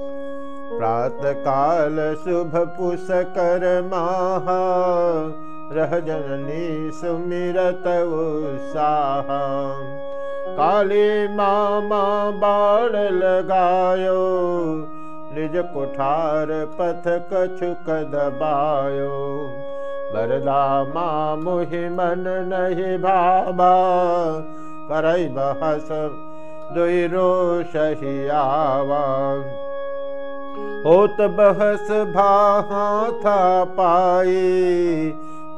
प्रातकाल शुभ पुष कर माहा, रह जननी सुमिरत उत्साह। काली मामा बाण लगायो, निज कुठार पथ कछुक दबायो। बरदा माँ मुहि मन नहीं भाबा करई बहस दुई रोषहियावा होत बहस भाहा था पाए,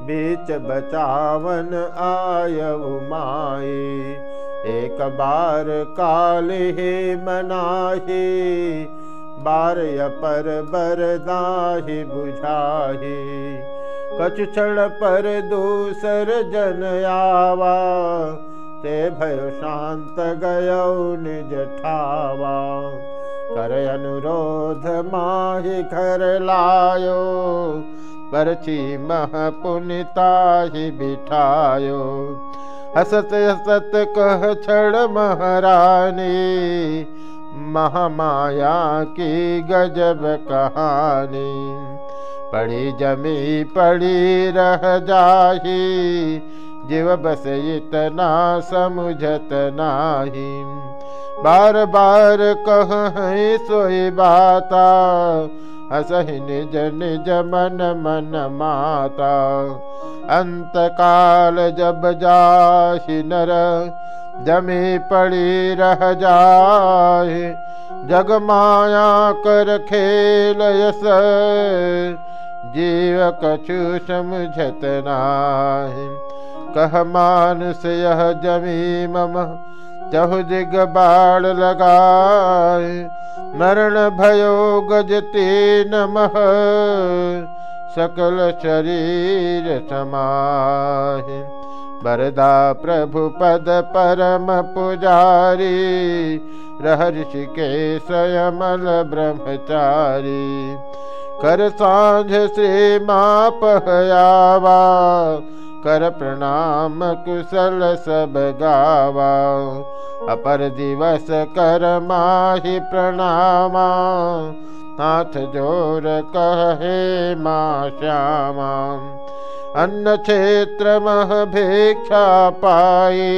बीच बचावन आय माई एक बार काल ही मनाही, बार पर बरदाही बुझाही। कछु क्षण पर दूसर जन आवा, ते भय शांत गय निज ठावा। कर अनुरोध माहि घर लायो परची मह पुनिता ही बिठायो। हसत हसत कह छड़ महारानी, महामाया की गजब कहानी। पड़ी जमी पड़ी रह जाही, जीव बस इतना समझत नाही। बार बार कह सोई बाता, हसहि निज निज मन मन माता। अंत काल जब जाहि नर, जमी पड़ी रह जाए जग माया कर खेल यस, जीव कछु समझत नाही। कह मानुष यह जमी मम चहु दिग बाढ़ लगाए, मरण भयो गज तीन मह, सकल शरीर समाहि। बरदा प्रभु पद परम पुजारी रहर्षि के स्वयमल ब्रह्मचारी। कर साँझ श्री माँ पहयावा कर प्रणाम कुशल सब गावा। अपर दिवस कर माही प्रणामा। नाथ ज़ोर कहे माँ श्यामा। अन्न क्षेत्र मह भिक्षा पाई।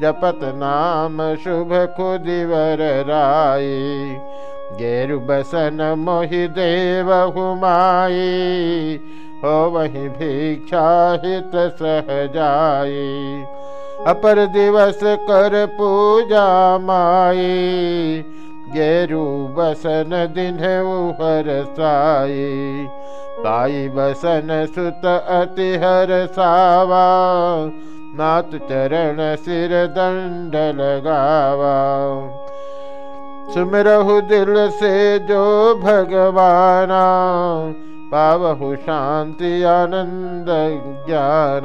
जपत नाम शुभ खुदिवर राई। गेरु बसन मोहि देव हुमाई हो वही भिक्षा हित सह जाई अपर दिवस कर पूजा माई। गेरु बसन दिन उहर साई। पाई बसन सुत अति हर सावा। नाथ चरण सिर दंड लगावा सुमरहु दिल से जो भगवाना। पावहु शांति आनंद ज्ञान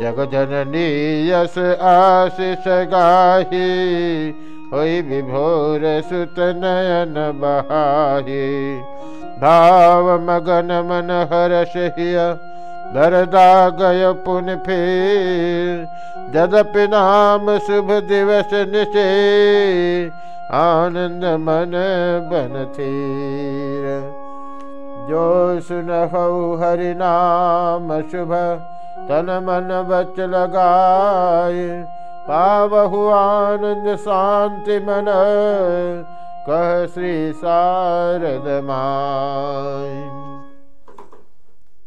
जग जननी यस आशीष गाही होई विभोर सुत नयन बहाही। भाव मगन मन हर्ष हिया गय पुन फिर। जदपि नाम शुभ दिवस निशे आनंद मन बन थीर जो सुन हरि नाम शुभ तन मन बच लगाए पावहु आनंद शांति मन कह श्री शारद माय